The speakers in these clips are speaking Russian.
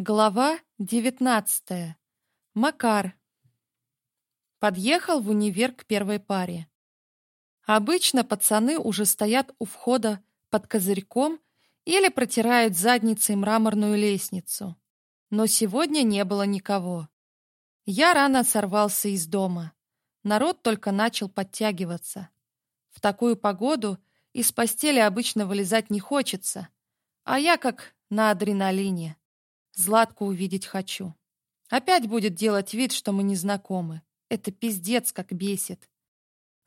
Глава 19. Макар. Подъехал в универ к первой паре. Обычно пацаны уже стоят у входа под козырьком или протирают задницей мраморную лестницу. Но сегодня не было никого. Я рано сорвался из дома. Народ только начал подтягиваться. В такую погоду из постели обычно вылезать не хочется, а я как на адреналине. Златку увидеть хочу. Опять будет делать вид, что мы не знакомы. Это пиздец как бесит.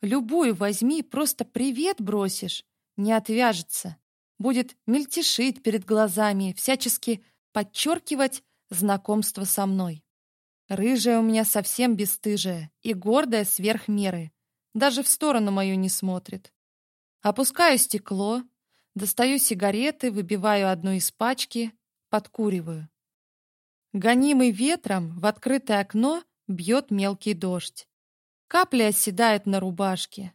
Любую возьми, просто привет бросишь. Не отвяжется. Будет мельтешить перед глазами, всячески подчеркивать знакомство со мной. Рыжая у меня совсем бесстыжая и гордая сверх меры. Даже в сторону мою не смотрит. Опускаю стекло, достаю сигареты, выбиваю одну из пачки, подкуриваю. Гонимый ветром в открытое окно бьет мелкий дождь. Капли оседают на рубашке.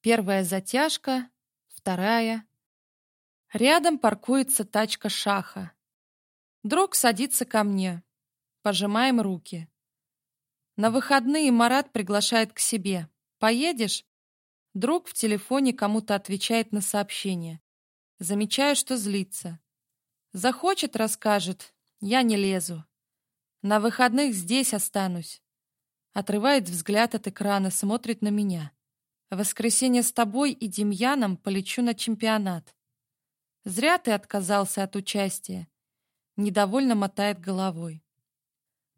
Первая затяжка, вторая. Рядом паркуется тачка Шаха. Друг садится ко мне. Пожимаем руки. На выходные Марат приглашает к себе. «Поедешь?» Друг в телефоне кому-то отвечает на сообщение. Замечаю, что злится. Захочет, расскажет, я не лезу. На выходных здесь останусь. Отрывает взгляд от экрана, смотрит на меня. В воскресенье с тобой и Демьяном полечу на чемпионат. Зря ты отказался от участия. Недовольно мотает головой.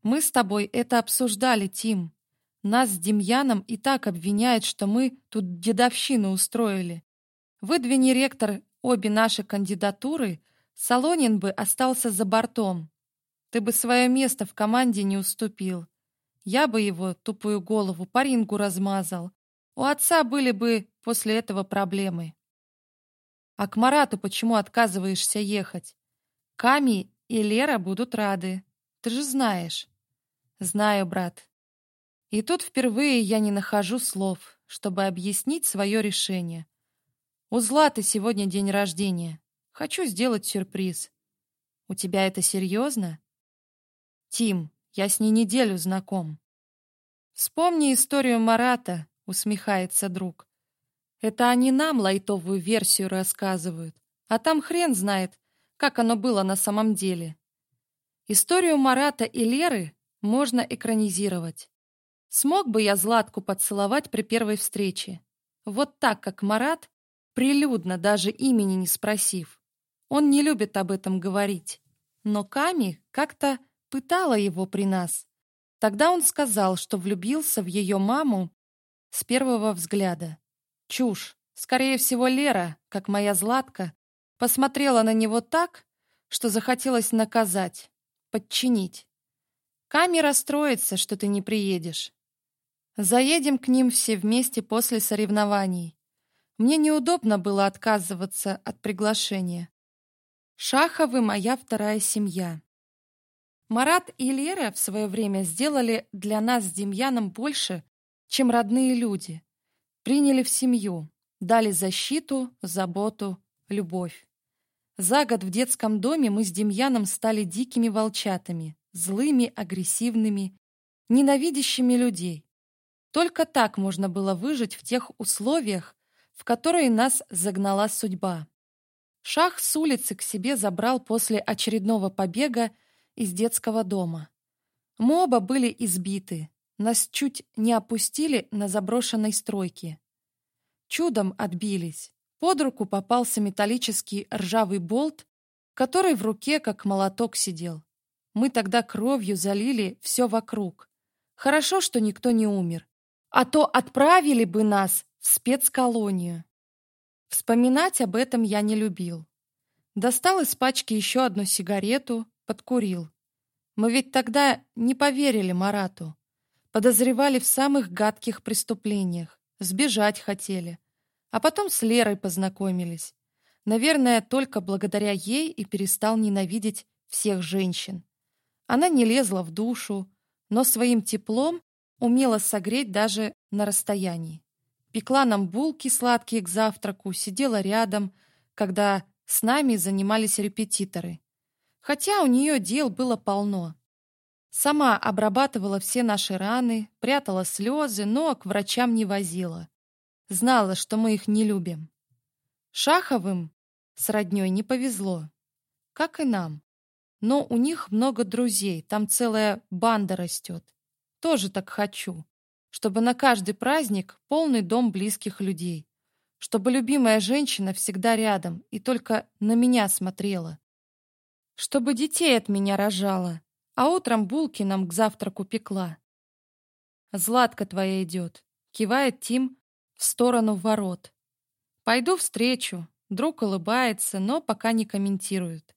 Мы с тобой это обсуждали, Тим. Нас с Демьяном и так обвиняют, что мы тут дедовщину устроили. Выдвини, ректор, обе наши кандидатуры — Салонин бы остался за бортом. Ты бы свое место в команде не уступил. Я бы его, тупую голову, по рингу размазал. У отца были бы после этого проблемы. А к Марату почему отказываешься ехать? Ками и Лера будут рады. Ты же знаешь. Знаю, брат. И тут впервые я не нахожу слов, чтобы объяснить свое решение. У Златы сегодня день рождения. Хочу сделать сюрприз. У тебя это серьезно? Тим, я с ней неделю знаком. Вспомни историю Марата, усмехается друг. Это они нам лайтовую версию рассказывают, а там хрен знает, как оно было на самом деле. Историю Марата и Леры можно экранизировать. Смог бы я Златку поцеловать при первой встрече? Вот так, как Марат, прилюдно, даже имени не спросив. Он не любит об этом говорить. Но Ками как-то пытала его при нас. Тогда он сказал, что влюбился в ее маму с первого взгляда. Чушь. Скорее всего, Лера, как моя Златка, посмотрела на него так, что захотелось наказать, подчинить. Ками расстроится, что ты не приедешь. Заедем к ним все вместе после соревнований. Мне неудобно было отказываться от приглашения. Шаховым, моя вторая семья. Марат и Лера в свое время сделали для нас с Демьяном больше, чем родные люди. Приняли в семью, дали защиту, заботу, любовь. За год в детском доме мы с Демьяном стали дикими волчатами, злыми, агрессивными, ненавидящими людей. Только так можно было выжить в тех условиях, в которые нас загнала судьба. Шах с улицы к себе забрал после очередного побега из детского дома. Мы оба были избиты, нас чуть не опустили на заброшенной стройке. Чудом отбились. Под руку попался металлический ржавый болт, который в руке как молоток сидел. Мы тогда кровью залили все вокруг. Хорошо, что никто не умер. А то отправили бы нас в спецколонию. Вспоминать об этом я не любил. Достал из пачки еще одну сигарету, подкурил. Мы ведь тогда не поверили Марату. Подозревали в самых гадких преступлениях. Сбежать хотели. А потом с Лерой познакомились. Наверное, только благодаря ей и перестал ненавидеть всех женщин. Она не лезла в душу, но своим теплом умела согреть даже на расстоянии пекла нам булки сладкие к завтраку, сидела рядом, когда с нами занимались репетиторы. Хотя у нее дел было полно. Сама обрабатывала все наши раны, прятала слезы, но к врачам не возила. Знала, что мы их не любим. Шаховым с родней не повезло, как и нам. Но у них много друзей, там целая банда растет. Тоже так хочу чтобы на каждый праздник полный дом близких людей, чтобы любимая женщина всегда рядом и только на меня смотрела, чтобы детей от меня рожала, а утром булки нам к завтраку пекла. «Златка твоя идет», — кивает Тим в сторону ворот. «Пойду встречу», — друг улыбается, но пока не комментирует.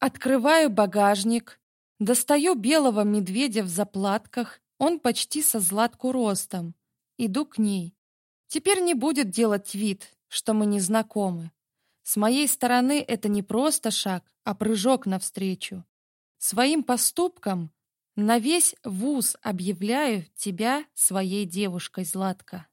Открываю багажник, достаю белого медведя в заплатках он почти со Златку ростом. Иду к ней. Теперь не будет делать вид, что мы не знакомы. С моей стороны это не просто шаг, а прыжок навстречу. Своим поступком на весь вуз объявляю тебя своей девушкой, Златка.